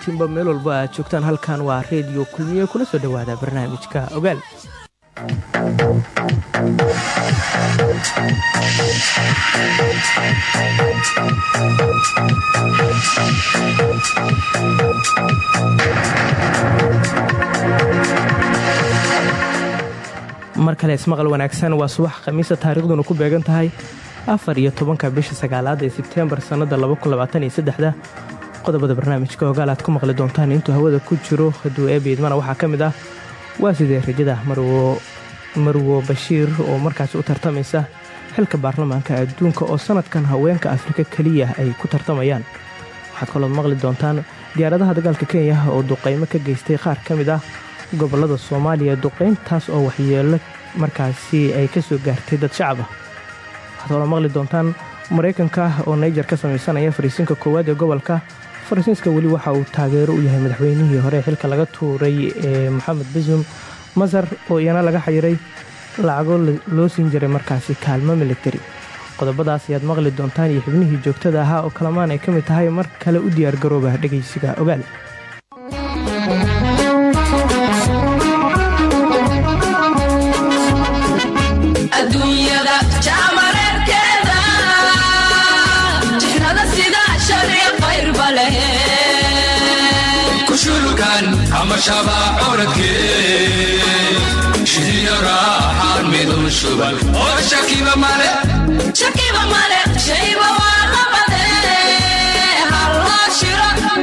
Idil ahaantiinba meel walba aad joogtaan halkan waa reediyo kulmiye. Kuna soo dhowaada barnaamijka ogaal. Mar kale ismaqal wanaagsan waa subax khamiisa taariikhduna ku beegan tahay afar iyo tobanka bisha sagaalaad ee sebteembar sannada da qodobada barnaamijka ogaal aad ku maqli doontaan intuu hawada ku jiro hadduu eebeydmana waxaa ka mid ah waa sidee rajada marwo bashiir oo markaasi u tartamaysa xilka baarlamaanka adduunka oo sannadkan haweenka afrika keliya ay ku tartamayaan. Waxaad kalood maqli doontaan diyaaradaha dagaalka kenya oo duqaymo ka geystay qaar ka mid ah gobollada soomaaliya duqayntaas oo waxyeelo markaasi ay ka soo gaartay dad shacab ah. Waxaad kaloo maqli doontaan maraykanka oo nayjar ka samaysanaya fariisinka koowaad ee gobolka faransiiska weli waxa uu taageero u yahay madaxweynihii hore xilka laga tuuray ee moxamed basum masar oo iyana laga xayiray lacago loo siin jiray markaasi kaalmo militari qodobadaas ayaad maqli doontaan iyo xibnihii joogtada ahaa oo kalamaan ay ka mid tahay mar kale u diyaargarooba dhegaysiga ogaal amashaba coradkee shidiyo raaxaan midun shuban oo shakiba male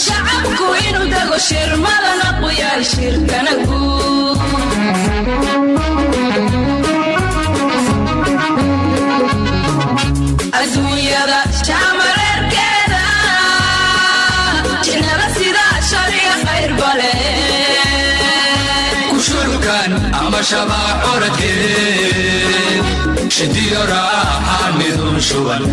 shacabku inuu dego shirmadana quyaal shirkana guud adduunyada kushulukan amashaba coradkee shidiyo raaxaan midun shuban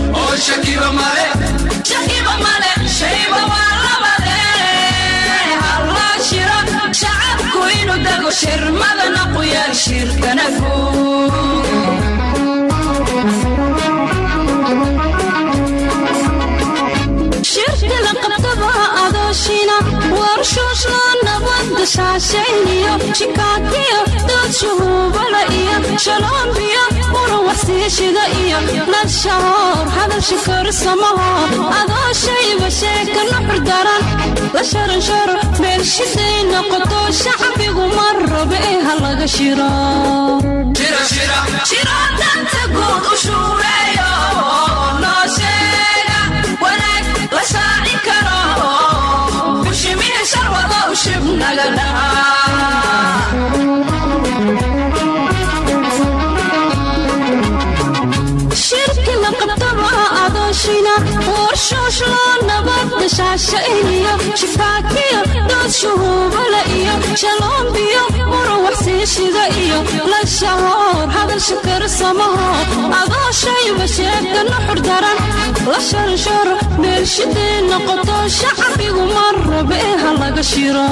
shaashayniyo shikaakiyo dad shuhuubala iyo shaloombiyo uruwaxsiishida iyo lashahoor hadalsha korsamaho adooshayba sheeka nuxur daran la sharansharo meelshiday noqoto shacbigu mar rabe ee ha shiro warshuushlo nabadda shaashayniyo shifaakiyo dood shuhuubala iyo shaloombiyo muruwaxsiishida iyo lashahoor hadalsha karsamaho adooshayba sheeka nuxur daran la sharansharo meelshiday noqoto shacbigu mar rabe ha laga shiro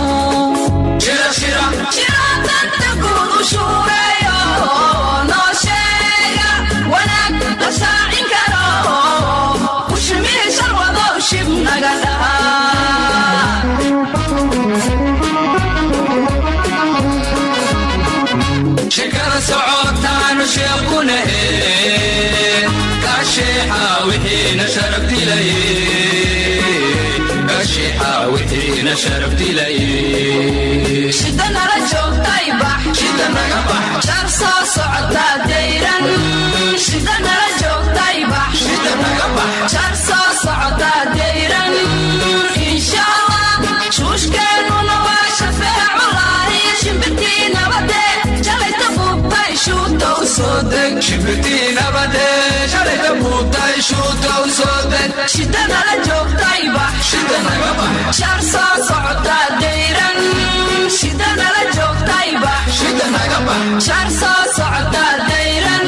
sharaftilaye shida nala joogtay bax shar soo socotaa dayran shida nala joogtay bax shar soo socotaa dayran shimbirtii nabade shalayta buubtay shuuta u soo deg shida nala joogtay bax shida naga bax shar soo socotaa dayran shida nala joogtay bax shida naga bax shar soo socotaa dayran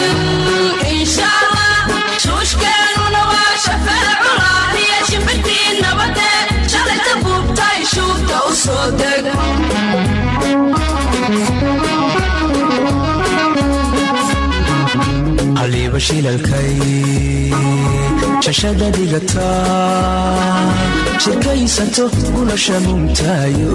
haliiba shilalkay gulasha mumtaayo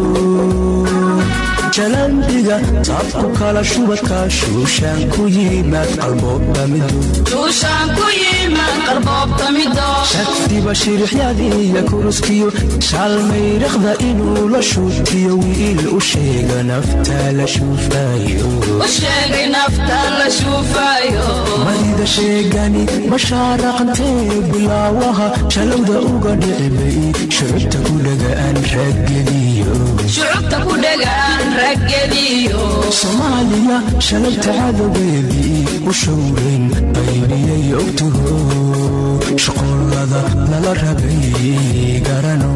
jalandhiga taabku kala shubadka shuushaan ku yimaad qalboobba midu shuushaan ku yimaad qarboobta mido. Shagdiba shirixyadiiya kuruskiyo shaalmayrakhda inuu la shuutiyo wiil u sheega nafta la shuufayo u sheegay nafta la shuufayo marida sheegani mashaaraqantee bilaawaha shalowda uga dhicibay shucubta ku dhagaan raggediyo soomaaliya shalabta cadowgeedii u showrayn qaybiyay ogtaho shaqoolada lala rabay garano.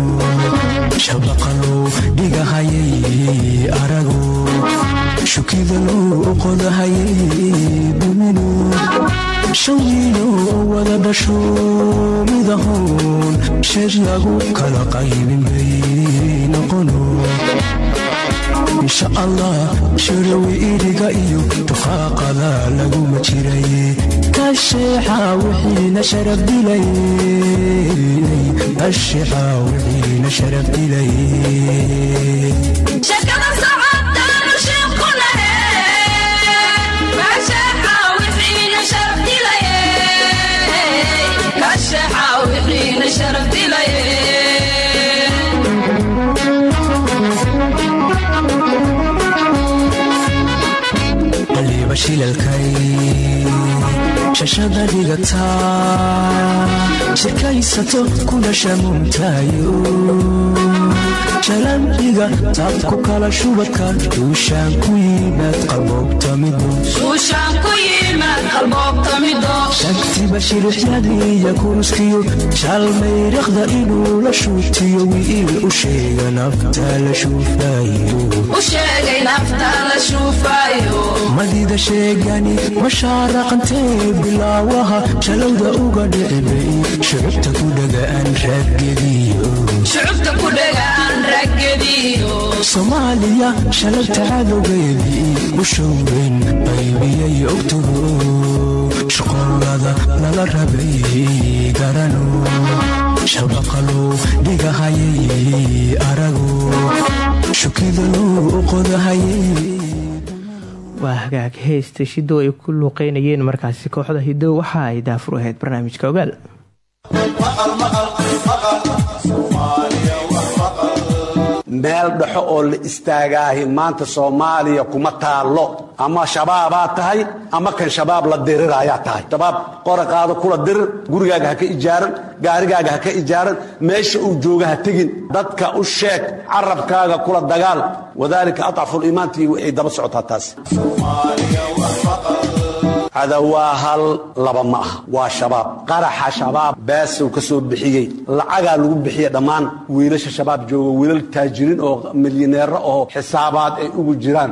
Wada dhasho midahoon sheed lagu kala qaybin bay noqono insha allah shirawi iriga iyo duqaaqada laguma jiray kasheexa wixiina sharaf dilay shilalkay shashada dhigata shirkaysato kulasha mumtaayo jalandhiga taabku kala shubadka duushaan ku yimaad qalboobta midu shuushaan ku yimaad qalboobta mido shagtiba shirixyadiiya kuruskiyo shaalmayrakhda inuu la shuutiyo wiil u sheega nafta la shuufayo u madida sheegani mashaaraqantee bilaawaha shalowda uga dhicibay shucubta ku dhagaan soomaaliya shalabta cadowgeedii u showrayn qaybiyay ogtaho shaqoolada lala rabay garano shabaqalow dhigahayay arago shukida loo qodahayay waa hagaag heesta shido ay ku luuqeynayeen markaasi kooxda hido waxa ay daafur ahayd barnaamijka ogaal. Meel dhexo oo la istaagaahi maanta soomaaliya kuma taallo ama shabaabaa tahay ama kan shabaab la diriraayaa tahay. Shabaab qora qaado kula dirir gurigaaga ha ka ijaaran gaarigaaga ha ka ijaaran meesha uu jooga ha tegin. Dadka u sheeg carabkaaga kula dagaal. Wadaalika adcafuliimaantii waxay daba socotaa taas. Cada waa hal laba ma aha. Waa shabaab. Qaraxa shabaab baasow ka soo bixiyey. Lacagaa lagu bixiya dhammaan wiilasha shabaab jooga. Wiilal taajiriin oo milyaneero oo xisaabaad ay ugu jiraan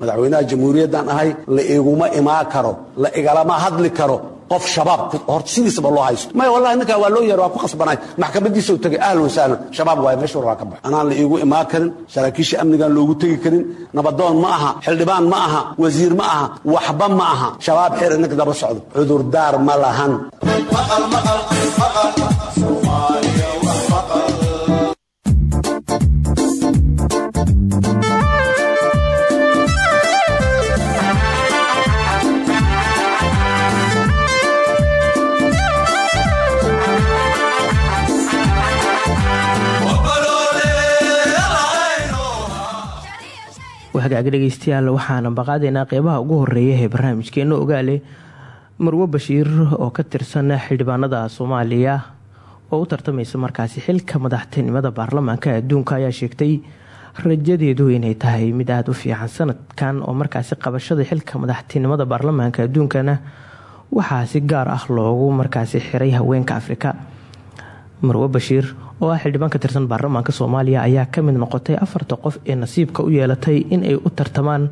madaxweynaha jamhuuriyaddan ahay la iguma imaan karo la igalama hadli karo qof shabaab horta sidiisaba loo haysto. Maya wallahi ninkaa waa loo yeer waa ku qasbanay maxkamadiisa u tegay ahlan wasahlan shabaab waaye meesha waa ka bax anaan la iigu imaan karin saraakiisha amnigaan loogu tegi karin nabadoon ma aha xildhibaan ma aha wasiir ma aha waxba ma aha. Shabaab xer ninka daba socdo cudurdaar ma lahan hagaaga dhegeystayaal waxaana baqaadaynaa qeybaha ugu horreeya ee barnaamijkeena ogaale marwo bashiir oo ka tirsan xildhibaanada soomaaliya oo u tartamaysa markaasi xilka madaxtinimada baarlamaanka adduunka ayaa sheegtay rajadeedu inay tahay mid aada u fiican sanadkan oo markaasi qabashada xilka madaxtinimada baarlamaanka adduunkana waxaa si gaar ah loogu markaasi xiray haweenka afrika. Marwo bashiir oo ah xildhibaan ka tirsan baarlamaanka soomaaliya ayaa ka mid noqotay afarta qof ee nasiibka u yeelatay in ay u tartamaan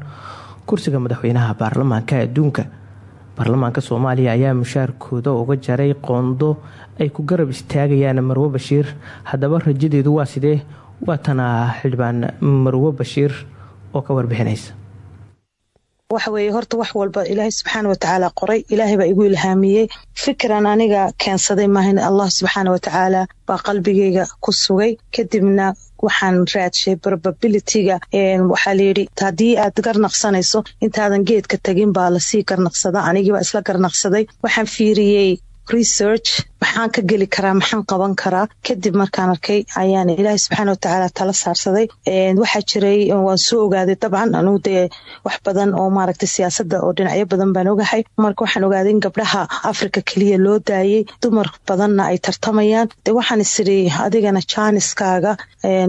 kursiga madaxweynaha baarlamaanka adduunka. Baarlamaanka soomaaliya ayaa mushaarkooda uga jaray qoondo ay ku garab istaagayaan marwo bashiir haddaba rajadeedu waa sidee? Waatana xildhibaan marwo bashiir oo ka warbixinaysa waxa weeye horta wax walba ilaahay subxaana watacaala qoray. Ilaahay baa igu ilhaamiyey. Fikran aniga keensaday maahan allah subxaana watacaala baa qalbigayga ku sugay. Kadibna waxaan raadshay probabilityga waxaa layidhi haddii aad garnaqsanayso intaadan geedka tagin baa la sii garnaqsada anigiibaa isla garnaqsaday. Waxaan fiiriyey research maxaan ka geli karaa maxaan qaban karaa. Kadib markaan arkay ayaan ilaahay subxaana watacaala tala saarsaday. Waxaa jiray waan soo ogaaday dabcan anugu dee wax badan oo maaragtay siyaasadda oo dhinacyo badan baan ogahay. Marka waxaan ogaaday in gabdhaha afrika keliya loo daayey dumar badanna ay tartamayaan. De waxaan isiri adigana jaaniskaaga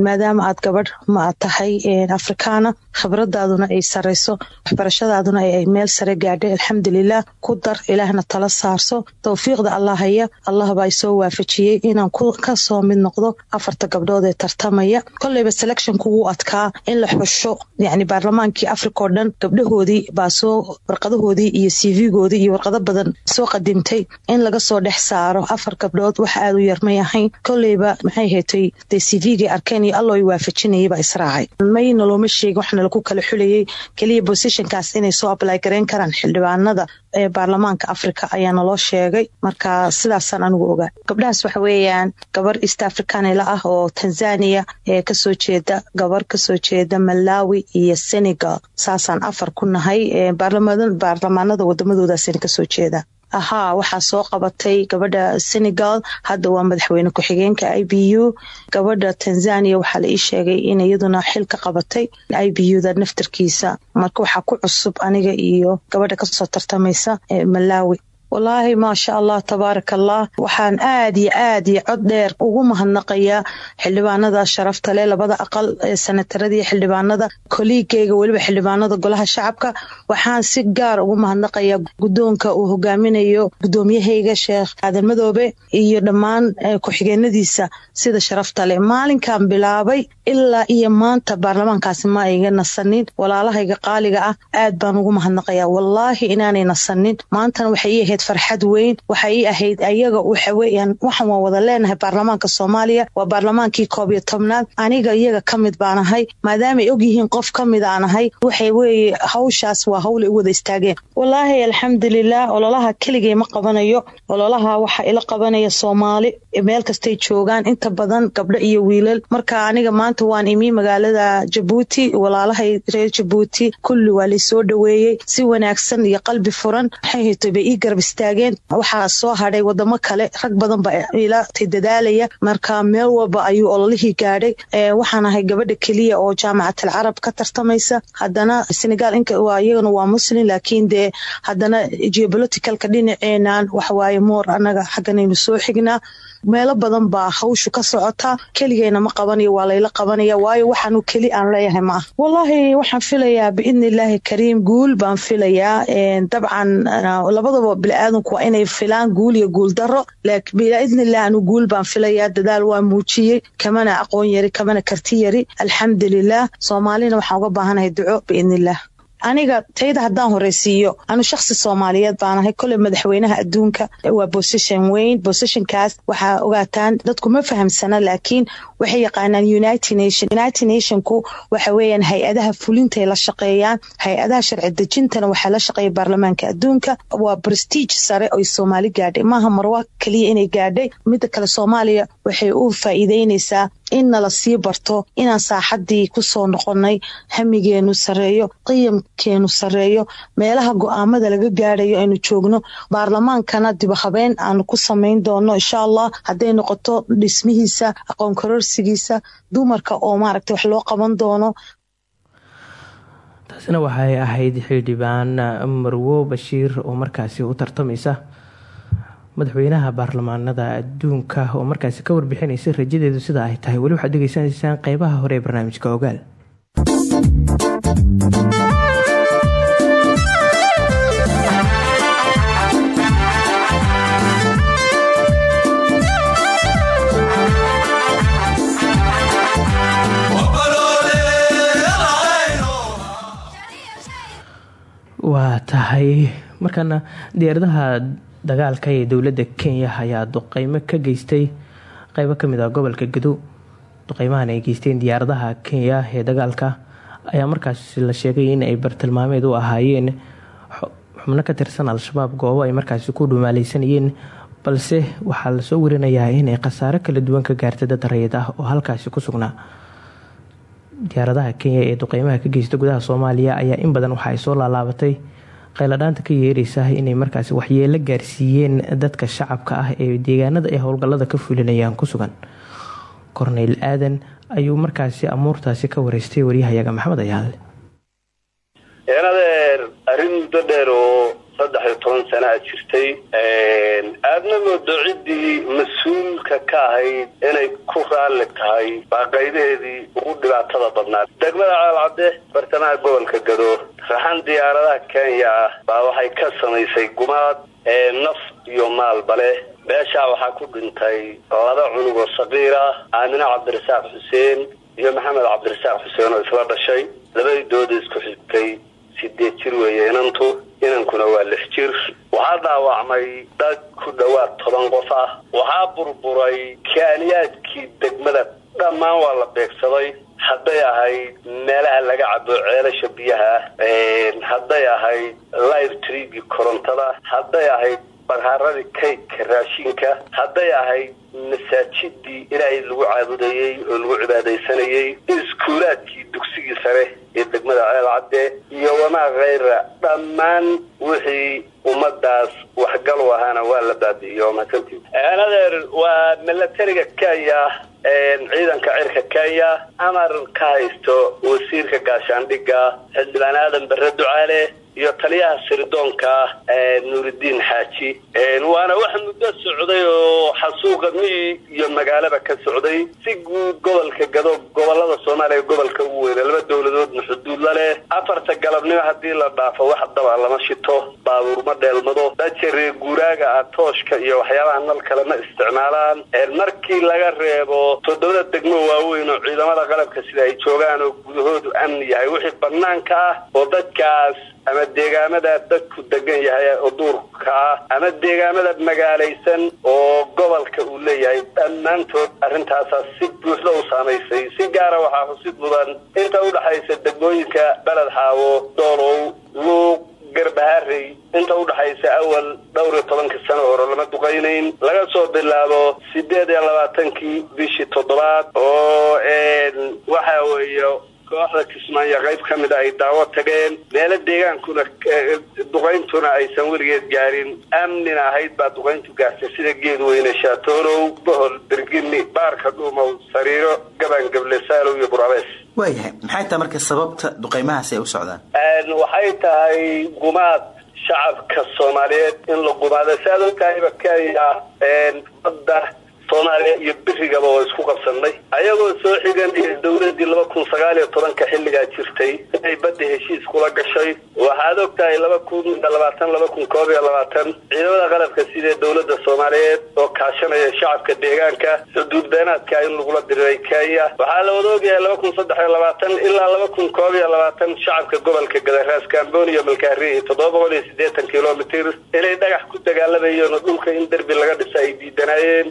maadaama aad gabadh ma tahay afrikaana khibradaaduna ay sarayso waxbarashadaaduna ay meel sare gaadhay alxamdulilah ku dar ilaahna tala saarso towfiiqda allah haya allah baa isoo waafajiyey inaan ka soo mid noqdo afarta gabdhood ee tartamaya. Koleyba selectionku wuu adkaa in la xusho yani baarlamaankii africa oo dhan gabdhahoodii baa soo warqadahoodii iyo c v-goodii iyo warqado badan soo qadimtay in laga soo dhex saaro afar gabdhood. Wax aad u yarmay ahayn. Koleyba maxay haytay dee c v-gii arkeen iyo alloo waafajinayay baa israacay mayna looma waxna lagu kala xulayay. Keliya positionkaas inay soo ablay gareyn karaan xildhibaanada ee baarlamaanka africa ayaa naloo sheegay. Marka sidaasaan anigu ogaa gabdhahaas waxa weeyaan gabar east africanila ah oo tanzania ee ka soo jeeda gabar ka soo jeeda malawi iyo senegal. Saasaan afar ku nahay baarlamaanada wadamadoodaasina ka soo jeeda ahaa waxaa soo qabatay gabadha senegal. Hadda waa madaxweyne ku-xigeenka i b u. Gabadha tanzania waxaa la ii sheegay in iyaduna xil ka qabatay i b u da naftarkiisa marka waxaa ku cusub aniga iyo gabadha ka soo tartamaysa malawi wallaahi maasha allah tabaaraka allah waxaan aad iyo aad iyo cod dheer ugu mahadnaqayaa xildhibaanada sharafta leh labada aqal ee sanatarada iyo xildhibaanada koliigayga weliba xildhibaanada golaha shacabka. Waxaan si gaar ugu mahadnaqayaa guddoonka uu hogaaminayo guddoomiyahayga sheekh aadan madoobe iyo dhammaan ku-xigeenadiisa sida sharafta leh maalinkan bilaabay ilaa iyo maanta baarlamaankaasi ma iga nasanin walaalahayga qaaliga ah aad baan ugu mahadnaqayaa wallaahi inaanay nasanin. Maantana waxay ahayd farxad weyn waxay ahayd ayaga waxaweyaan waxaan waan wada leenahay baarlamaanka soomaaliya waa baarlamaankii koob iyo tobnaad aniga iyaga ka baan ahay maadaamaay ogyihiin qof ka aan ahay waxay weeye hawshaas waa hawlay u wada istaageen. Wallaahi alxamdulilah ololaha keligay ma qabanayo ololaha waxaa ila qabanaya soomaali meel kastay joogaan inta badan gabdho iyo wiilal. Marka aniga maanta waan imi magaalada jabuuti walaalahay reer jabuuti kulli waa laysoo dhaweeyey si wanaagsan iyo qalbi furan maxay hayto bay istaageen waxaa soo hadhay wadamo kale rag badan ba ila dadaalaya marka meel walba ayuu ololihii gaadhay waxaan ahay gabadha keliya oo jaamacatal carab ka tartamaysa. Haddana senegal iyagana waa muslim laakiin dee haddana geopoliticalka dhinaceenan waxawaaye moor annaga xagganaynu soo xignaa meelo badan baa hawshu ka socotaa keligeyna ma qabanayo waa layla qabanaya waayo waxaanu keli aan leeyahay ma ah waxaan filayaa biidni illaahi kariim guul baan filayaa. Dabcan labadaba bili-aadanku waa inay filaan guul iyo guul daro biidni illah anu guul baan filayaa. Dadaal waa muujiyey kamana aqoon yari kamana karti yari. Alxamdulilah soomaalina waxaan uga baahanahay duco biidni illah aniga tayda haddaan horeysiiyo anu shakhsi soomaaliyeed baanahay koley madaxweynaha adduunka. Waa bosishon weyn bosishonkaas waxaa ogaataan dadku ma fahamsana laakiin waxay yaqaanaan united nation. United nationku waxa weeyaan hay'adaha la shaqeeyaan hay'adaha sharci dejintana waxaa la shaqeeya baarlamaanka adduunka. Waa prestige sare oy soomaali gaadhay. Maaha marwa keliya inay gaadhay. Mida kale soomaaliya waxay u faa'iideyneysaa in nala sii barto inaan saaxadii ku soo noqonay hamigeenu sareeyo qiyamkeenu sareeyo meelaha go'aamada laga gaadhayo aynu joogno baarlamaankana dibahabeen aanu ku samayn doono insha allah hadday noqoto dhismihiisa aqoon kororsigiisa dumarka oo maaragta wax loo qaban doono. Taasina waxay ahayd xildhibaan marwo bashiir oo markaasi u tartamaysa madaxweynaha baarlamaanada adduunka oo markaasi ka warbixinaysa rajadeedu sida ay tahay. Weli waxaad degeysanaysaan qeybaha hore ee barnaamijka ogaal waa tahay. Markaana diyaaradaha dagaalka ee dowladda kenya ayaa duqeymo ka geystay. Qeybo ka mid ah gobolka gadow duqeymahan ay geysteen diyaaradaha kenya ee dagaalka ayaa markaas la sheegay in ay bartilmaameed u ahaayeen. Xubno ka tirsan al-shabaab goobo ay markaasi ku dhumaaleysanayeen balse waxaa la soo warinayaa inay khasaaro kala duwan ka gaartay dad rayid ah oo halkaasi ku sugnaa diyaaradaha kenya ee duqeymaha ka geysta gudaha soomaaliya ayaa in badan waxa ay soo laalaabatay qayladhaanta ka yeereysa inay markaasi waxyeelo gaarsiiyeen dadka shacabka ah ee deegaanada ay howlgallada ka fulinayaan ku sugan. Korneyl aadan ayuu markaasi amuurtaasi ka wareystay waryahayaga maxamed ayaale saddex iyo toban sana a jirtay. Aadna moodo ciddii mas'uulka ka ahayd inay ku raalli tahay baa qaydaheedii ugu dhibaatada badnaa degmada caalcadde bartamaha gobolka gado raxan diyaaradaha kenya ah baa waxay ka samaysay gumaad naf iyo maalbale meeshaa waxaa ku dhintay laba cunug oo saqiir ah aamine cabdirasaaq xuseen iyo maxamed cabdirasaaq xuseen oo isla dhashay. Labadii dooda isku xigtay sideed jir weeye inantu inankuna waa lix jir. Waxaa dhaawacmay dad ku dhowaad toban qof ah. Waxaa burburay kaaniyaadkii degmada. Dhammaan waa la beegsaday. Hadday ahayd meelaha laga cabo ceelasha biyaha hadday ahayd live trigi korontada hadday ahayd bagaaradii kaydka raashinka. Hadday ahayd masaajidii ilaahay lagu caabudayey oo lagu cibaadaysanayey iskuulaadkii dugsigii sare ee degmada ceel cadde iyo wamaa khayra dhammaan wixii ummadaas waxgal u ahaana waa la baabi'iyo masantii adeer waa milatariga kenya ciidanka cirka kenya. Amar ka haysto wasiirka gaashaandhigga xildhibaan aadan bare ducaale iyo taliyaha sirdoonka nuuridiin xaaji. Waana wax muddo socday oo xasuuqa miyi iyo magaalaba ka socday. Si guud gobolka gado gobollada soomaaliya gobolka ugu weyna laba dowladoodna xuduudla leh. Afarta galabnimo haddii la dhaafo wax daba lama shito baabuur ma dheelmado. Reer guuraaga ah tooshka iyo waxyaabaha nal kale ma isticmaalaan. Markii laga reebo toddobada degmo waaweyn oo ciidamada qalabka sida ay joogaan oo gudahoodu amni yahay wixii banaanka ah oo dadkaas ama deegaamada dadku degan yahay oo duurka ah ama deegaamada magaalaysan oo gobolka uu leeyahay dhammaantood arrintaasaa si buuxda u saamaysay si gaara waxaa xusid mudan inta udhaxaysa degmooyinka beled xaawo doolow luuq garbaharey inta udhaxaysa awal dhowr iyo tobankii sano hore lama duqaynayn. Laga soo bilaabo sideed iyo labaatankii bishii toddobaad oo waxa weeye kooxda kismaayo qayb ka mid a ay daawo tageen. Meelo deegaankuna duqayntuna aysan weligeed gaarin. Amnina ahayd baa duqayntu gaartay sida geed weyne shaatoonow bohol birgini baarka dhuumow sariiro gaban gable saalow iyo burabees waayahay maxay tahay marka sababta duqaymahaasi ay u socdaan? Waxay tahay gumaad shacabka soomaaliyeed. In la gumaado si aad ogtahayba kenya badda soomaaliya iyo berigaba oo isku qabsanay ayagoo soo xigan dowladii laba kun sagaal iyo tobanka xilligaa jirtay inay badda heshiis kula gashay. Waxaad og tahay laba kun labaatan laba kun koob iyo labaatan ciidamada qalabka sidee dowladda soomaaliyeed oo kaashanaya shacabka deegaanka xuduud beenaadka in lagula diriray kenya. Waxaa la wada ogyahay laba kun saddex labaatan ilaa laba kun koob iyo labaatan shacabka gobolka gadaraas kamboni iyo malkaari iyo toddoba boqol iyo siddeetan kilomitr inay dhagax ku dagaalamayeen dhulka in derbi laga dhisa ay diidanaayeen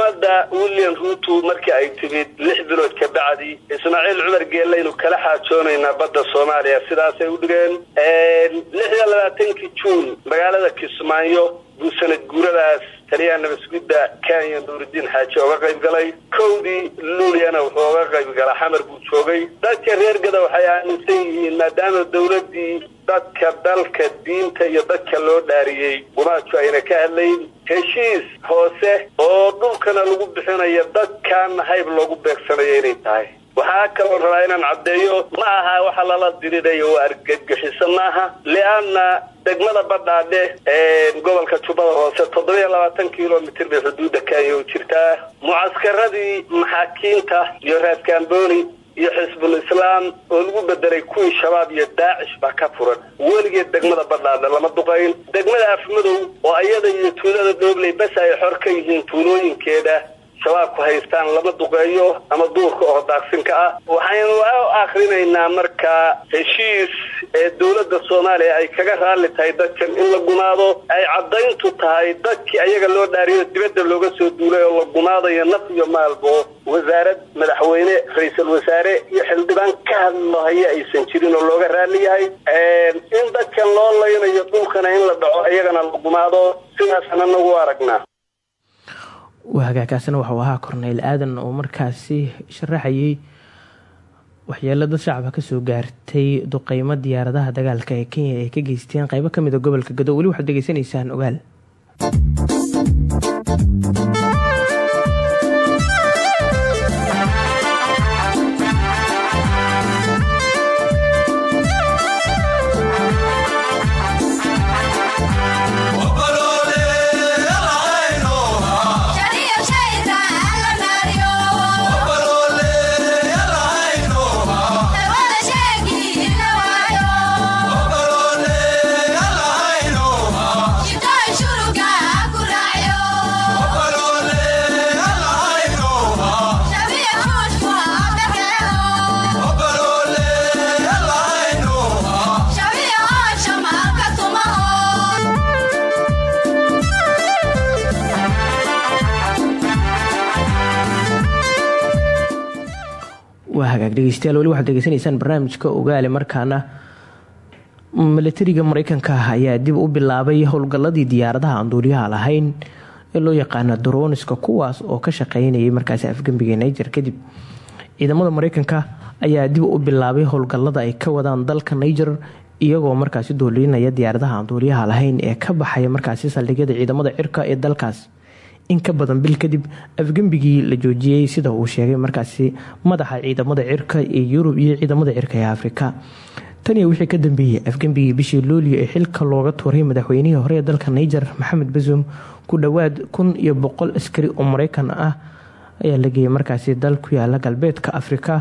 xukuumadda william ruuto markii ay timid lix bilood ka bacdi ismaaciil cumar geellaynu kala xaajoonaynaa badda soomaaliya. Sidaasay u dhigeen lix iyo labaatankii magaalada kismaayo sanad guuradaas taliyaha nabasgudda kenya nuuridiin xaaji oga qayb galay kowdii luuliyana wuxuu oga qayb galaa xamar buu joogay. Dadka reer gada waxay aaminsan yihiin maadaama dowladdii dadka dalka diinta iyo dadka loo dhaariyey gumaadku ayna ka hadlayn heshiis hoose oo dhulkana lagu bixinayo dadkaana hayb loogu beegsanayo inay tahay waxaa kaloo rabaa inaan caddeeyo ma aha waxa lala dirirayo waa argagixiso maaha lianna degmada badhaadhe gobolka jubbada hoose toddoba iyo labaatan kilomitr bay xuduudda u jirtaa mucaskaradii maxaakiinta iyo raadkamboni iyo xisbul islaam oo lagu bedelay kuwii shabaab iyo daacish baa ka furan. Weligeed degmada badhaadhe lama duqayn. Degmada afmadow oo ayada iyo tuulada dhoobley bas ay xor ka yihiin tuulooyinkeeda shabaabku haystaan lama duqeeyo ama duurka oo daaqsinka ah. Waxaynu u akrinaynaa markaa heshiis ee dowladda soomaaliya ay kaga raalli tahay dadkan in la gumaado ay caddayntu tahay dadkii ayaga loo dhaariyo dibadda looga soo duulay oo la gumaadayo naf iyo maalbo wasaarad madaxweyne ra'iisul wasaare iyo xildhibaan ka hadlahaya aysan jirin oo looga raalli yahay. In dadkan loo laynayo dhulkana in la dhaco iyagana la gumaado sidaasana nagu aragnaa hagaakaasina waxuu ahaa korneyl aadan oo markaasi sharaxayay waxyeelo dad shacaba ka soo gaartay duqeymo diyaaradaha dagaalka ee kenya ay ka geysteen qeybo ka mid a gobolka gado. Weli waxaad degeysanaysaan ogaal dhegeystayaal weli waxaad degeysanaysaan barnaamijka ogaale markaana milatariga mareykanka ayaa dib u bilaabay howlgalladii diyaaradaha aan duuliyaha lahayn ee loo yaqaana droniska kuwaas oo ka shaqeynayay markaasi afgembiga niger kadib ciidamada mareykanka ayaa dib u bilaabay howlgallada ay ka wadaan dalka niger iyagoo markaasi duulinaya diyaaradaha aan duuliyaha lahayn ee ka baxaya markaasi saldhigyada ciidamada cirka ee dalkaas in ka badan bil kadib afgembigii la joojiyey sida uu sheegay markaasi madaxa ciidamada cirka ee yurub iyo ciidamada cirka ee afrika. Taniyo wixii ka dambeeyey afgembigii bishii luulio ee xilka looga tuuray madaxweynihii hore ee dalka niger maxamed basum ku dhowaad kun askari oo mareykan ah ayaa la geeyay markaasi yaalla galbeedka afrika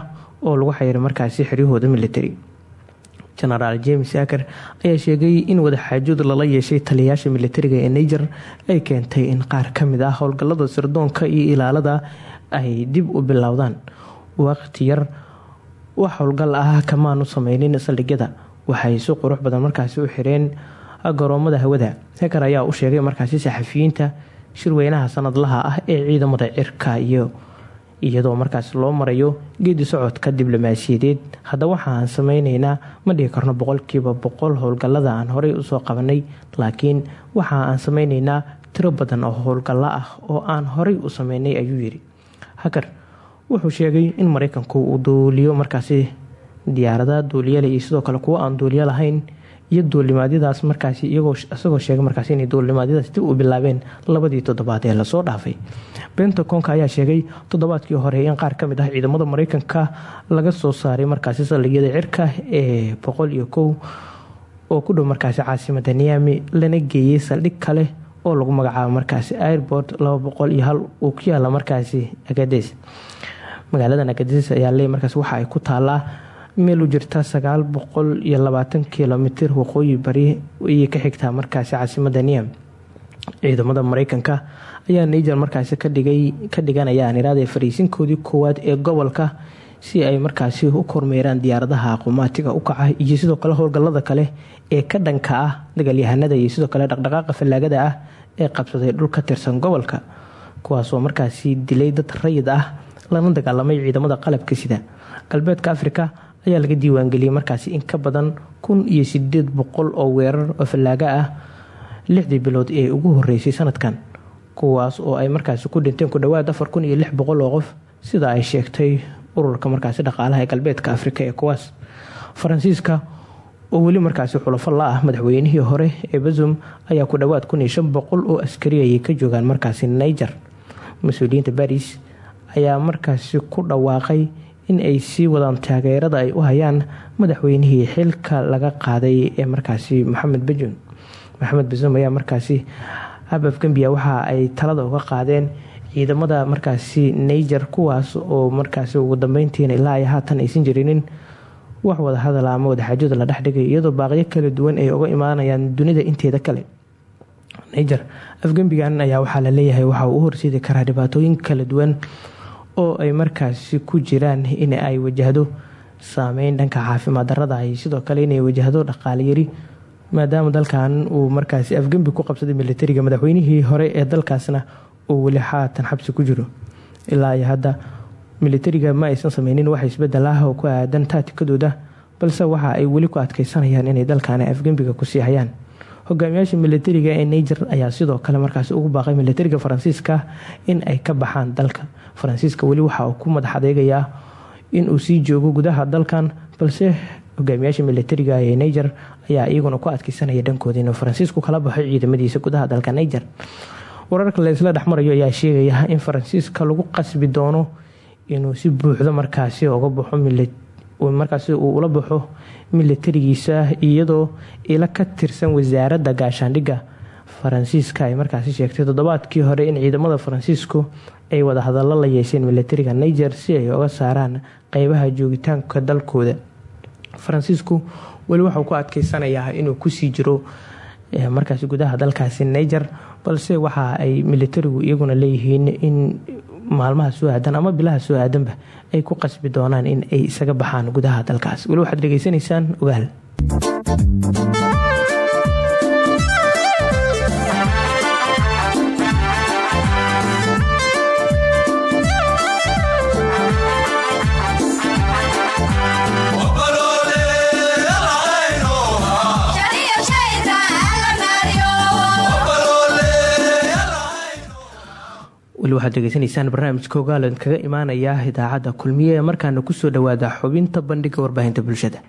oo lagu xayiray markaasi xiryahooda military genaraal james aker ayaa sheegay in wadaxaajood lala yeeshay taliyayaasha militariga ee niger ay keentay in qaar ka mid ah howlgallada sirdoonka iyo ilaalada ay dib u bilowdaan waqti yar wax howlgal ah kamaanu sameynin saldhigyada. Waxay si qurux badan markaasi u xireen garoomada hawada. Aker ayaa u sheegay markaasi saxafiyiinta shirweynaha sanadlaha ah ee ciidamada cirka iyo iyadoo markaas loo marayo geedi socodka diblomaasiyadeed haddaba waxa aan sameyneynaa ma dhihi karno boqolkiiba boqol howlgallada aan horey u soo qabanay laakiin waxa aan sameyneynaa tiro badan oo howlgallo ah oo aan horey u sameynay ayuu yiri hakar wuxuu sheegay in mareykanku uu duuliyo markaasi diyaarada duuliyale iyo sidoo kale kuwo aan duuliyo lahayn iyo duulimaadyadaas markaasi isagoo sheegay markaasi inay duulimaadyadaas dib u bilaabeen labadii toddobaad ee la soo dhaafay. Bentaconka ayaa sheegay toddobaadkii hore in qaar ka mid ah ciidamada mareykanka laga soo saaray markaasi saldhigyada cirka ee boqol iyo kow oo ku dhow markaasi caasimada niami lana geeyey saldhig kale oo lagu magacaabo markaasi airport laba boqol ku yaalla markaasi agades magaaladan agades ayaa leey markaas waxa ay ku taalaa meel u jirta sagaal boqol waqooyi bari ayay ka xigtaa markaasi caasimada niam. Ciidamada mareykanka ayaa niger markaasi ka dhiganayaan iraada fariisinkoodii koowaad ee gobolka si ay markaasi u kormeeraan diyaaradaha aqomaatiga u kaca iyo sidoo kale howlgalada kale ee ka dhanka ah dagaalyahanada iyo sidoo kale dhaqdhaqaaqa fallaagada ah ee qabsaday dhul tirsan gobolka kuwaasoo markaasi dilay dad rayid ah lana dagaalamay ciidamada qalabka sida galbeedka afrika ayaa laga diiwaangeliyey markaasi in ka badan kun iyo sideed boqol oo weerar oo fallaaga ah lixdii bilood ee ugu horeysay sanadkan kuwaas oo ay markaasi ku dhinteen ku dhawaad afar oo qof. Sida ay sheegtay ururka markaasi dhaqaalaha ee galbeedka afrika ee kuwaas. Faransiiska oo weli markaasi xulafo la ah madaxweynihii hore ee bazum ayaa ku dhawaad kun oo askari ayay ka joogaan markaasi niger. Mas'uuliyiinta baris ayaa markaasi ku dhawaaqay in ay sii wadaan taageerada ay u hayaan madaxweynihii xilka laga qaaday ee markaasi maxamed bajun maxamed bazum ayaa markaasi abaf gambiya waxa ay talada uga qaadeen ciidamada markaasi niger kuwaas oo markaasi ugu dambeyntiina ilaa ay haatan aysan jirinin. Wax wada hadala ama wadaxaajada la dhexdhigay iyadoo baaqyo kala duwan ay uga imaanayaan dunida inteeda kale. Niger afgembigan ayaa waxaa la leeyahay waxa uu horseedi karaa dhibaatooyin kala duwan oo ay markaasi ku jiraan in ay wajahdo saameyn dhanka caafimaad darada iyo sidoo kale inay wajahdo dhaqaalyari maadaama dalkan uu markaasi afgembi ku qabsaday militariga madaxweynihii hore ee dalkaasna uu weli xaatan xabsi ku jiro. Ilaa hadda militariga ma aysan sameynin wax isbeddel ah oo ku aadan taatikadooda balse waxa ay weli ku adkeysanayaan inay dalkan afgembiga ku sii hayaan. Hogaamiyaasha militariga ee niger ayaa sidoo kale markaasi ugu baaqay militariga faransiiska in ay ka baxaan dalka faransiiska weli waxa uu ku madax adeegayaa inuu sii joogo gudaha dalkan balse hogaamiyaasha militariga ee niger ayaa iyaguna ku adkeysanaya dhankooda faransiisku kala baxo ciidamadiisa gudaha dalka niger. Wararka laysla dhexmarayo ayaa sheegaya in faransiiska lagu qasbi doono inuu si buuxdo markaasi uga baxo markaasi uu ula baxo militarigiisa iyadoo ila ka tirsan wasaaradda gaashaandhigga faransiiska ay markaasi sheegtay toddobaadkii hore in ciidamada faransiisku ay wada hadallo la yeesheen militariga niger si ay uga saaraan qeybaha joogitaanka dalkooda. Faransiisku weli waxuu ku adkeysanayaa inuu ku sii jiro markaasi gudaha dalkaasi niger balse waxa ay militarigu iyaguna leeyihiin in maalmaha soo aadan ama bilaha soo aadanba ay ku qasbi doonaan in ay isaga baxaan gudaha dalkaas. Weli waxaad dhegeysanaysaan ogaal weli waxaad degeysanaysaan barnaamijka ogaalen kaga imaanaya idaacadda kulmiye ee markaana ku soo dhawaada xubinta bandhiga warbaahinta bulshada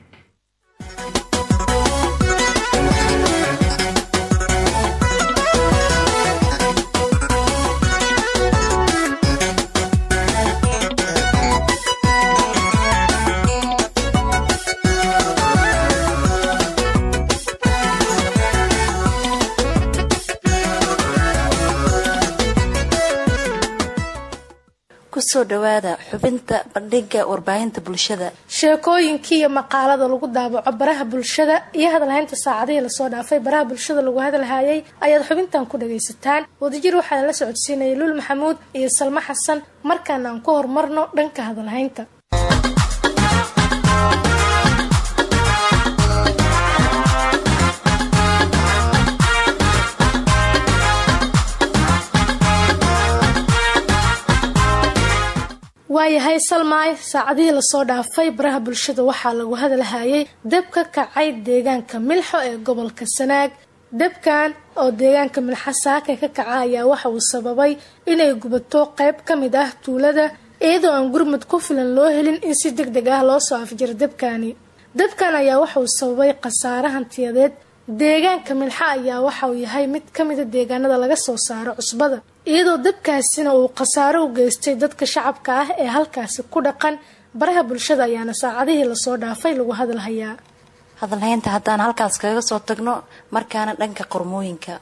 ku soo dhawaada xubinta bandhiga warbaahinta bulshada. Sheekooyinkii iyo maqaalada lagu daabaco baraha bulshada iyo hadalhaynta saacadihii la soo dhaafay baraha bulshada lagu hadalhayay ayaad xubintan ku dhagaysataan wadajir waxaana la socodsiinayay luul maxamuud iyo salmo xasan markaana aan ku horumarno dhanka hadalhaynta waayahay salmaay saacadihii la soo dhaafay baraha bulshada waxaa lagu hadalhayay dab ka kacay deegaanka milxo ee gobolka sanaag. Dabkan oo deegaanka milxo saaka ka kaca ayaa waxa uu sababay inay gubato qayb ka mid ah tuulada iyadoo aan gurmud ku filan loo helin in si deg deg ah loo soo afjiro dabkani dabkan ayaa waxa uu sababay khasaare hantiyadeed. Deegaanka milxa ayaa waxa uu yahay mid ka mida deegaanada laga soo saaro cusbada iyadoo dabkaasina uu khasaaro u geystay dadka shacabka ah ee halkaasi ku dhaqan baraha bulshada ayaana saacadihii la soo dhaafay lagu hadalhayaa hadalhaynta haddaan halkaas kaga soo tagno markaana dhanka qormooyinka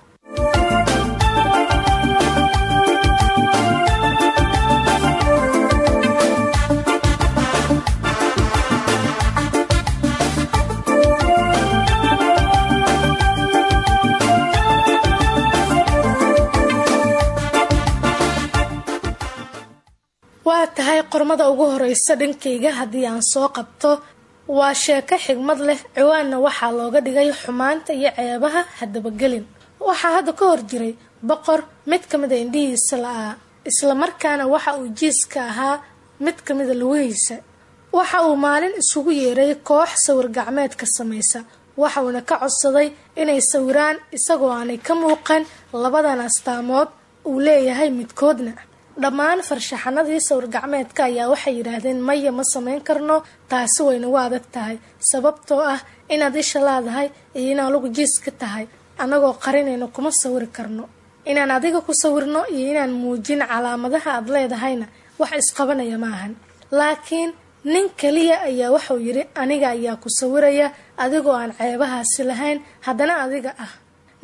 waa tahay qormada ugu horeysa dhankayga haddii aan soo qabto. Waa sheeko xigmad leh ciwaanna waxaa looga dhigay xumaanta iyo ceebaha hadabagelin waxaa hadda ka hor jiray boqor mid ka a indhihiisa la-aa islamarkaana waxa uu jiiska ahaa mid ka mida lugihiisa. Waxa uu maalin isugu yeeray koox sawir gacmeedka samaysa waxa uuna ka codsaday inay sawiraan isagoo aanay ka muuqan labadan astaamood uu leeyahay midkoodna dhammaan farshaxanadii sawir gacmeedka ayaa waxay yidhaahdeen maya ma samayn karno taasi waynagu adag tahay. Sababtoo ah inaad isha laadahay iyo inaan lugu jiis ka tahay annagoo qarinayno kuma sawiri karno. Inaan adiga ku sawirno iyo inaan muujin calaamadaha aad leedahayna wax isqabanaya maahan laakiin nin kaliya ayaa wuxuu yidhi aniga ayaa ku sawiraya adigoo aan ceebahaasi lahayn haddana adiga ah.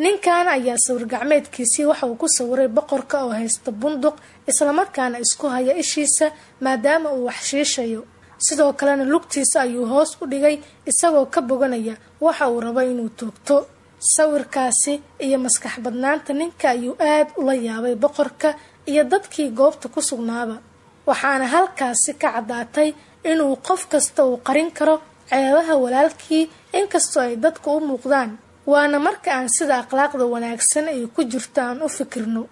Ninkan ayaa sawir gacmeedkiisii waxa uu ku sawiray boqorka oo haysta bunduq islamarkaana isku haya ishiisa maadaama uu waxshiishayo. Sidoo kalena lugtiisa ayuu hoos u dhigay isagoo ka boganaya waxa uu rabo inuu toogto. Sawirkaasi iyo maskax badnaanta ninka ayuu aad ula yaabay boqorka iyo dadkii goobta ku sugnaaba. Waxaana halkaasi ka caddaatay inuu qof kasta uu qarin karo ceebaha walaalkii inkastoo ay dadku u muuqdaan. Waana marka aan sida akhlaaqda wanaagsan ay ku jirto aan u fikirno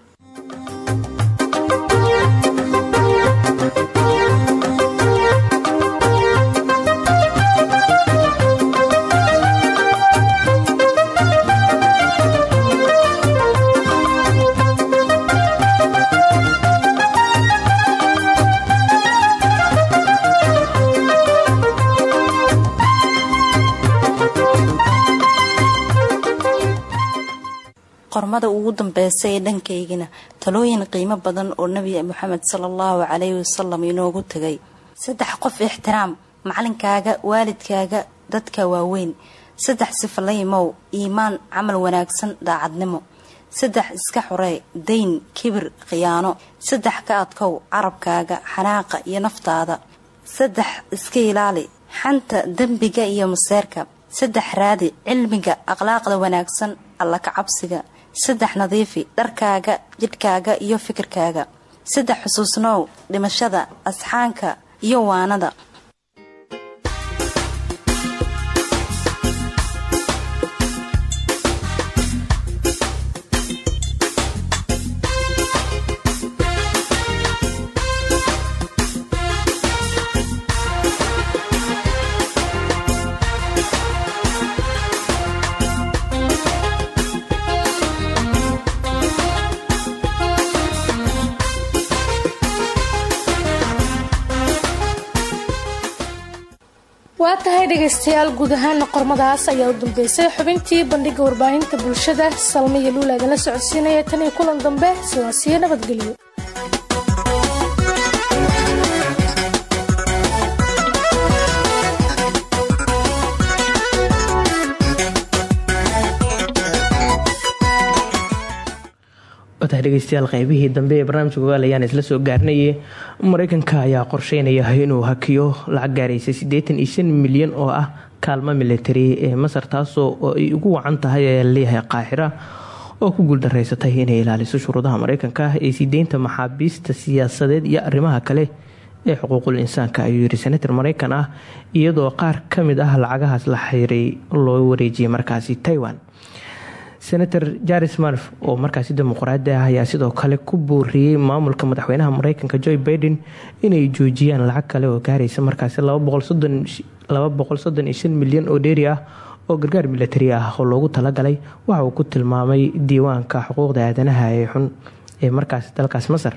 qormada ugu dambeysa ee dhankaygina. Talooyin qiimo badan oo nebi moxamed sala allahu calayhi wasalam inoogu tegay saddex qof ixtiraam macalinkaaga waalidkaaga dadka waaweyn. Saddex sifalaymow iimaan camal wanaagsan daacadnimo. Saddex iska xoree dayn kibir khiyaano. Saddex ka adkow carabkaaga xanaaqa iyo naftaada. Saddex iska ilaali xanta dembiga iyo maseerka saddex raadi cilmiga akhlaaqda wanaagsan alla ka cabsiga saddex nadiifi dharkaaga jidhkaaga iyo fikirkaaga. Saddex xusuusnow dhimashada asxaanka iyo waanada dhegaystayaal guud ahaana qormadaas ayaa u dambeysay xubintii bandhiga warbaahinta bulshada. Salme iyo luula idinla socodsiinaya tan iyo kulan dambe sidaasiyo nabadgelyo dhegeystayaal qeybihii dambe ee barnaamijka ogaal ayaan isla soo gaarnayay mareykanka ayaa qorsheynaya inuu hakiyo lacag gaaraysa siddeetan iyo shan milyan oo ah kaalmo militari ee masar taasoo ay ugu wacan tahay ayaa la leeyahay qaaxira oo ku guuldareysatay inay ilaaliso shuruudaha mareykanka ee sideynta maxaabiista siyaasadeed iyo arrimaha kale ee xuquuqul insaanka ayuu yiri senator mareykan ah iyadoo qaar ka mid ah lacagahaas la xiray loo wareejiyay markaasi taiwan senator jares marf oo markaasi dimuqraadi ah ayaa sidoo kale ku booriyey maamulka madaxweynaha mareykanka joe biden inay joojiyaan lacag kale oo gaaraysa markaasi milyan oo dheeri ah oo gargaar milatari ah oo loogu talagalay. Waxa uu ku tilmaamay diiwaanka xuquuqda aadanaha ee xun ee markaasi dalkaas masar.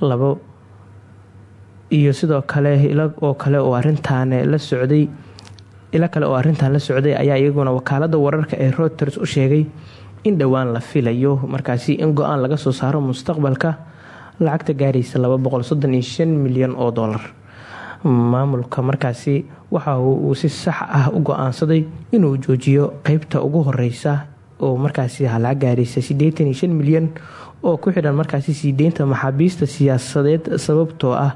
Labo iyo sidoo kale ilo oo kale oo arintan la socday ilo kale oo arintan la socday ayaa iyaguna wakaalada wararka ee reuters u sheegay in dhowaan la filayo. Markaasi in go'aan laga soo saaro mustaqbalka lacagta gaaraysa milyan oo dolar maamulka markaasi waxa uu si sax ah u go'aansaday inuu joojiyo qeybta ugu horeysa oo markaasi lacag gaaraysa milyan oo ku xidhan markaasi siideynta maxaabiista siyaasadeed sababtoo ah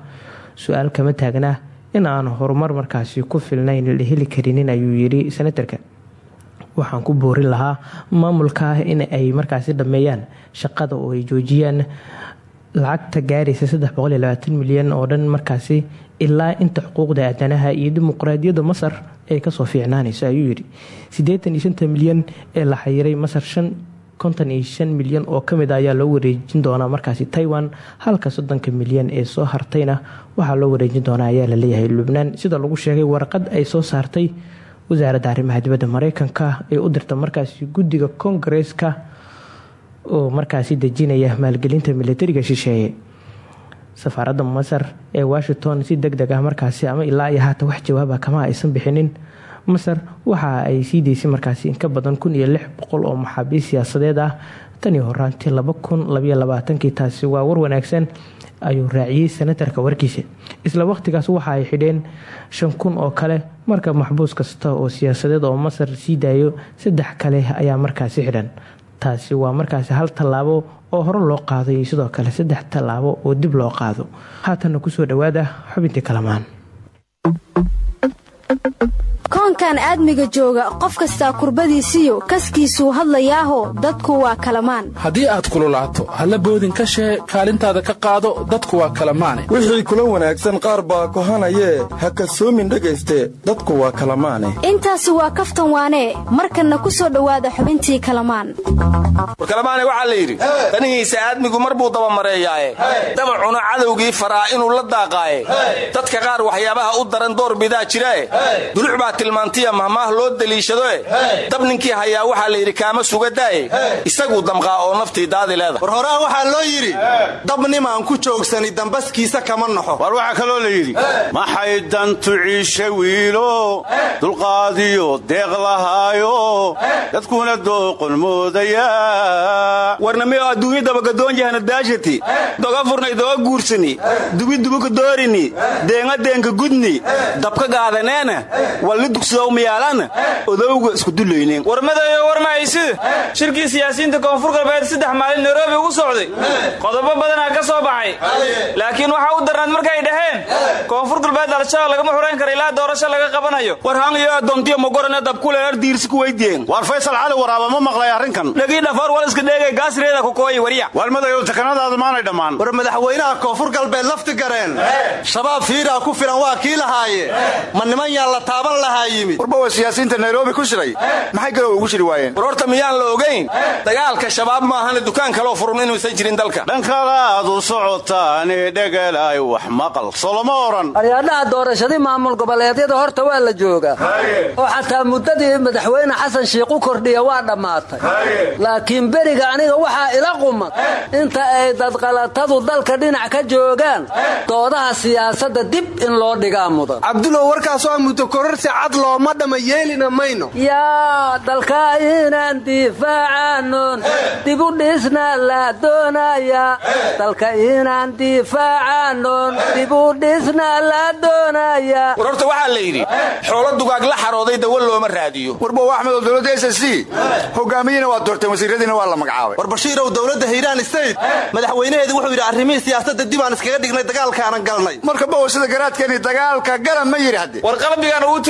su'aal kama taagna in aan horumar markaasi ku filnayn la heli karinin ayuu yiri senatarka waxaan ku boorin lahaa maamulka in ay markaasi dhameeyaan shaqada oo ay joojiyaan. Lacagta gaaraysa milyan oo dhan markaasi ilaa inta xuquuqda aadanaha iyo dimuqraadiyadda masar ay ka soo fiicnaanayso ayuu yidhi. Milyan ee la xayiray masar milyan oo ka mid ayaa loo wareejin doonaa markaasi taiwan halka soddonka milyan ee soo hartayna waxaa loo wareejin doonaa ayaa la leeyahay lubnaan sida lagu sheegay warqad ay soo saartay wasaaradda arrimaha dibadda mareykanka ee u dirta markaasi guddiga koongareeska oo markaasi dejinaya maalgelinta militariga shisheeye. Safaaradda masar ee washington si deg ah markaasi ama ilaa iyo haatan wax jawaaba kama aysan bixinin masar waxa ay sii deysay markaasi inka badan kun iyo lix boqol oo maxaabiis siyaasadeed ah. Tan iyo horaantii laba taasi waa war wanaagsan ayuu raaciyey senatarka warkiisa. Isla waqtigaas waxa ay xidheen shan kun oo kale marka maxbuus kasta oo siyaasadeed oo masar sii daayo saddex kale ayaa markaasi xidhan. Taasi waa markaasi hal tallaabo oo hore loo qaado iyo sidoo kale saddex tallaabo oo dib loo qaado. Haatanna ku soo dhawaada xubintii kalamaan koonkan aadmiga jooga qof kastaa kurbadiisiyo kaskiisuu hadlayaaho dadku waa kalamaan. Haddii aad kululaato halla boodin ka shee kaalintaada ka qaado dadku waa kalamaane wixii kula wanaagsan qaar baa kohanayee ha kasoomin dhegayste dadku waa kalamaane. Intaasi waa kaftan waanee markanna ku soo dhowaada xubintii kalamaan. Warkalamaane waxaa la yidhi danihiisa aadmigu mar buu dabamareeyaaye dabacuna cadowgii faraa inuu la daaqaaye. Dadka qaar waxyaabaha u daran door bidaa jirae duluc baa tilmaantiya mahmaah loo deliishadoe dab ninkii hayaa waxaa la yidhi kaama sugadaaye isaguu damqaa oo naftii daadi leedahay. War horaa waxaa loo yidhi dabnimaan ku joogsani dambaskiisa kama naxo war waxaa kaloo la yidhi maxay dantu ciishe wiilo? Dulqaadiyo deeq lahaayo? Dadkuna dooqon moodaya. Warnamiyo adduunya dabagadoonjahana daashati. Doga furnay doga guursani dubidubuka doorini. Deenga deenka gudni. Dabka gaadaneena walli dugsidow miyaalan odowga isku dulaynen war madayo war mahaysid shirkii siyaasiyiinta koonfur galbeed saddex maalin nairobi ugu socday. Qodobo badanaa ka soo baxay. Laakiin waxaa u darnaad markay dhaheen koonfur galbeed al-shabaab lagama xurayn kara ilaa doorasho laga qabanayo. War hangiyo adoontiyo mogorane dabkuleer diirsi ku weydiyeen war faysal cali waraaba ma maqlay arrinkan. Dhegii dhafoor wal iska dheegay gaasreeda ku kooyi warya war madayow takanadaadu maanay dhammaan. War madaxweynaha koonfur galbeed lafti gareen. Shabaab fiiraa ku filan waa kii lahaaye. Ma niman yaan la taaban lahaa yimid. Warbawa siyaasiyiinta nairobi ku shiray maxay galow ugu shiri waayeen? War horta miyaan la ogayn dagaalka shabaab maahana dukaan kaloo furun inuusan jirin dalka. Dhankalaadu socotaane dhegalaay wax maqal. Soloma oran. Aryaadhaha doorashadii maamul goboleedyada horta waa la joogaa. Oo xataa muddadii madaxweyne xasan shiikh u kordhiya waa dhammaatay. Laakiin beriga aniga waxaa ila qumad. Inta ay dadqalatadu dalka dhinac ka joogaan doodaha siyaasadda dib in loo dhigaa mudan looma dhama yeelina mayno yaa dalka inaan difaacaanon dib u dhisna la doonaya. Dalka inaan difaacaanon dib u dhisna la doonaya. War horta waxaa la yidhi xoolo dugaag la xarooday dawa looma raadiyo. Warbow axmed oo dowladda s c. Hogaamiyena waa doorteen wasiiradiina waa la magacaabay. War bashiirow dowladda hiiraan state. Madaxweynaheedu wuxuu yidhi arrimihii siyaasadda dib aan iskaga dhignay dagaalkaanan galnay. Marka bow sida garaadkeeni dagaalka galan ma yidhi hadde war qalbigaan ugu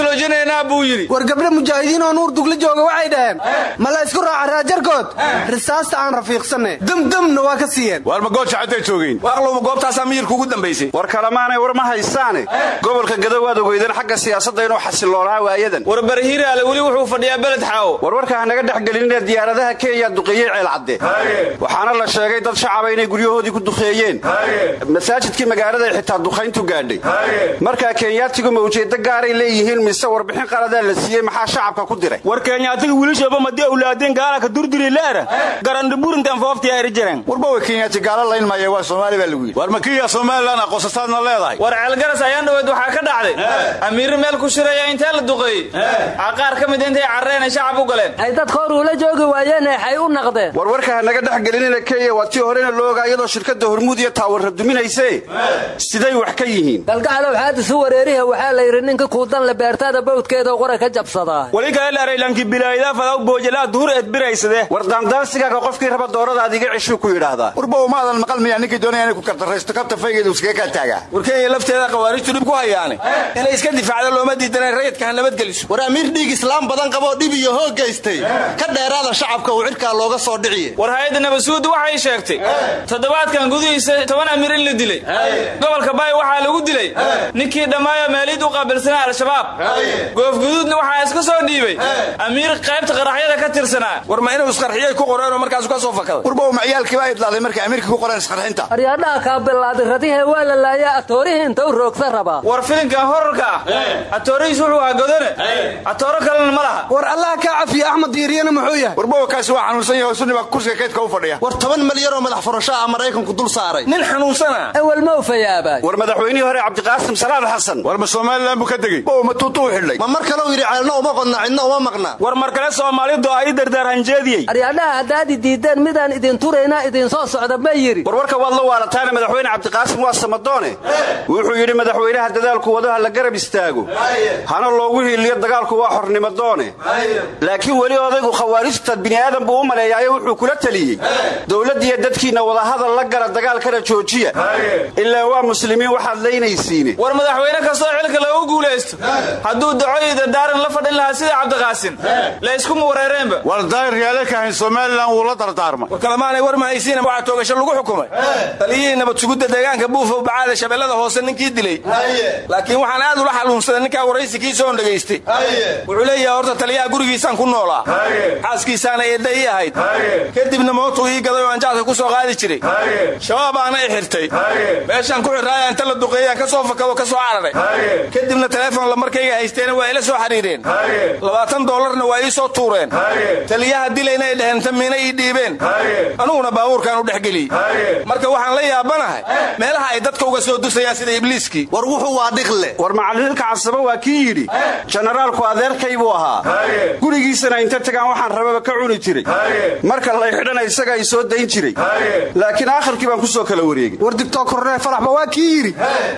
tiloojinaynaa buu yidhi? War gabdho mujaahidiin oo nuur dugla jooga waxay dhaheen. Ma la isku raaca raajarkood risaasta aan rafiiqsanne demdemna waa ka siiyeen. Waar ma gooja cadday joogeen? Waaqlowma goobtaasaa miyirka ugu dambaysay? War kalemaanay war ma haystaane gobolka gado waad ogeydan xagga siyaasadda inuu xasiloonaa waayadan war barhiiraale weli wuxuu fadhiyaa beled xaawo warwarka ha naga dhex gelinina diyaaradaha kenya duqeeyey ceelcadde waxaana la sheegay dad shacaba inay guryahoodii ku duqeeyeen. Masaajidkii magaalada xitaa duqayntu gaadhay. Markaa kenyaatigu ma ujeeddo gaaray leeyihiin mise warbixin qaladaa la siiyey maxaa shacabka ku diray? War kenyaatiga wiilishaba madii awlaadeen gaalaka durdiri leera garandhiburintan fooftii ayri jireen. Warbawa kenyaati gaala layn maya waa soomaali baa lagu yidhi. War ma kenya somalilan aqoonsataadna leedahay. War ceelgaras ayaan dhaweed waxaa ka dhacday. Amiirro meel ku shiraya intee la duqeeyey qaar ka mid intay carreen ay shacab u galeen. Ay dadka hor uula joogi waayeen xay u naqdeen. Warwarka ha naga dhex gelinina kenya waa tii horena loogaa iyadoo shirkadda hormuud iyo taawarra duminayse siday wax ka yihiin. Galgacalow xaadis u wareeriha waxaa la yidhi ninka kuudanle beertaada bawd boodkeeda qora ka jabsadaa wali kale laraylanki bilaaydaa fadaw boojalaha duhur eedbiraysade war daandaansigaaga qofkii raba doorada adiga ceshuu ku yidhaahdaa warba umaadan maqal miyaa ninkii doonaya inay ku kardaraysto. Kabta faygeedu iskaga kaa taagaa war kenya lafteeda khawaarijtu dhib ku hayaane. Inay iska difaacda looma diidanay rayidka ha nabadgeliso war amiir dhiig islaam badan qaboo dhib iyo hoog gaystay ka dheeraada shacabka uu cirkaa looga soo dhiciye war hay'adda nabadsuud waxay sheegtay. Toddobaadkan gudihiisa toban amiir in la dilay. Gobolka baay waxaa lagu dilay. Ninkii dhammaayo meelid u qaabilsanaa al-shabaab goofguduudna waxaa iska soo dhiibay. Amiir qaybta qaraxyada ka tirsanaa. War ma inuu isqarxiyay ku qoreenoo markaasu ka soo fakaday? Warba uma ciyaalkii baa idlaaday markay amiirka ku qoreen isqarxinta aryaadhaha kaabilaaday radihe waa la laaya atoorihii inta u roogsa rabaa war filinkan horarka ah. Atoorihiis wuxuu ahaa godone atooro kalena ma laha. War allah kaa cafiye axmed diiriyana muxuu yahay? Warba kaasi waa xanuunsan yahay sunniba kursiga kaydka u fadhiya. War toban malyan oo madax furasho ah maraykanku dul saaray. Nin xanuunsana awal ma ufayaabay war madaxweynihii hore cabdiqaasim salaad xasan. War ma somalilan buu ka degey ba uma tuutu u xidhay ma mar kale uu yidhi ceelna uma qodna cidna uma maqna. War mar kale soomaalidu ay dardaarhanjeediyey aryaadhaha haddaad idiideen midaan idin turayna idin soo socda ma yidhi. Warwarka waad la waarataana madaxweyne cabdiqaasim waa samadoone. Wuxuu yidhi madaxweynaha dadaalku wadaha la garab istaago. Hana loogu hiiliyo dagaalku waa xornimadoone. Laakiin weli odaygu khawaarijta bini'aadan buu u maleeyaayo wuxuu kula teliyey dowladdiiyo dadkiinna wadahadal la gala dagaalkana joojiya. Ilaa waa muslimiin waxaad laynaysiine. War madaxweyne kastoo xilka loogu guulaysto iyo dardaaran la fadhin lahaa sida cabdiqaasin la iskuma wareereenba war kahayn somalilan wuu la dardaarmay. War kalemaanay war mahaysiina waxaa toogasho lagu xukumay. Taliyihii nabad sugidda deegaanka buufow bacaada shabeellada hoose ninkii dilay. Laakiin waxaan aad ula xaluunsaday ninkaa waraysikiisaoon dhegaystay wuxuu leeyahay horta taliyaha gurigiisaan ku noolaa. Xaaskiisaana eedda ii ahayd. Kadibna mootuu ii gaday oo aan jacka ku soo qaadi jiray. Shabaabaana i xirtay. Meeshaan ku xirraaya inta la duqeeyaan ka soo fakado ka soo cararay. Kadibna teleefon lamarkayga haysteena waa ila soo xidhiireen labaatan doolarna waa ii soo tuureen. Taliyaha dilayna ay dheheen tamiina ii dhiibeen. Anuguna baabuurkaan u dhexgeliyey marka waxaan la yaabanahay meelaha ay dadka uga soo dusayaan sida ibliiskii. War wuxuu waa dhiqle war macallinilka casaba waa kii yidhi jenaraalku adeerkay buu ahaa. Gurigiisana inta tagaan waxaan rababa ka cuni jiray. Marka lay xidhana isaga ay soo dayn jiray. Laakiin aakhirkii baan ku soo kala wareegay. War digtor kornee faraxba waa kii yidhi.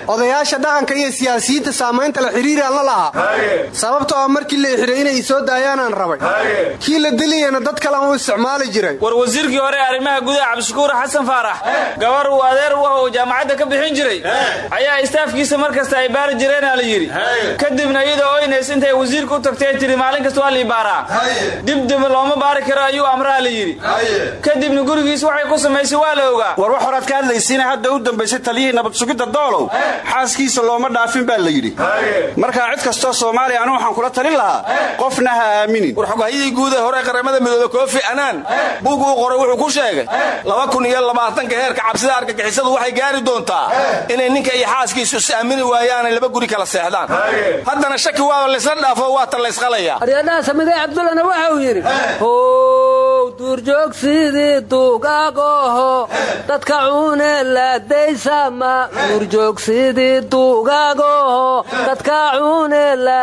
Odayaasha dhaqanka iyo siyaasiyiinta saamaynta la xidhiiraan la lahaa sababta oo markii la xidhay inay soo daayaanaan rabay. Kii la dilayana dad kalan u isticmaali jiray. War wasiirkii hore arrimaha gudaha cabdishakuur xasan faarax. Gabar uu adeer u ah oo jaamacadda ka bixin jiray. Ayaa istaafkiisa mar kasta ay baari jireenaa la yidhi. Kadibna iyadoo oynays intay wasiirka u tagtay tiri maalin kasta waa liibaaraa dibdib looma baari karo ayuu amraha la yidhi. Kadibna gurigiis waxay ku samaysay waa la ogaa. War wax horaad ka hadlaysiina hadda u dambaysay taliyihii nabad sugidda doolow. Xaaskiisa looma dhaafin baa la yidhi. Markaa cid kastoo soomaaliya anu waxaan kula talin lahaa qofna ha aaminin. War xogahyadii guud ee hore qaramada midooda koofi anaan buug uu qoray wuxuu ku sheegay laba kun iyo labaatanka heerka cabsida argagixisadu waxay gaari doontaa inay ninka iyo xaaskiisu is aamini waayaanay laba guri kala seexdaan. Haddana shaki waa laysla dhaafo waatan laysqalaya aryaadhaha samidey cabdullana waxa uu yidhi how duurjoogsidii duugaagoho dadka cune laadaysama duurjoogsidii duugaagoho dadka cune laadaysama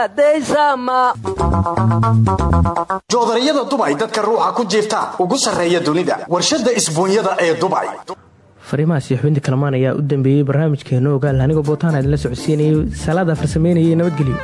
joodariyada dubay dadka ruuxa ku jiifta ugu sarreeya dunida warshadda isbuunyada ee dubay fariimahaas iyo xubinta kalamaan ayaa u dambeeyey barnaamijkeena ogaal anigoo bootaan idinla socodsiinayay salaada farsameynayay nabadgelyo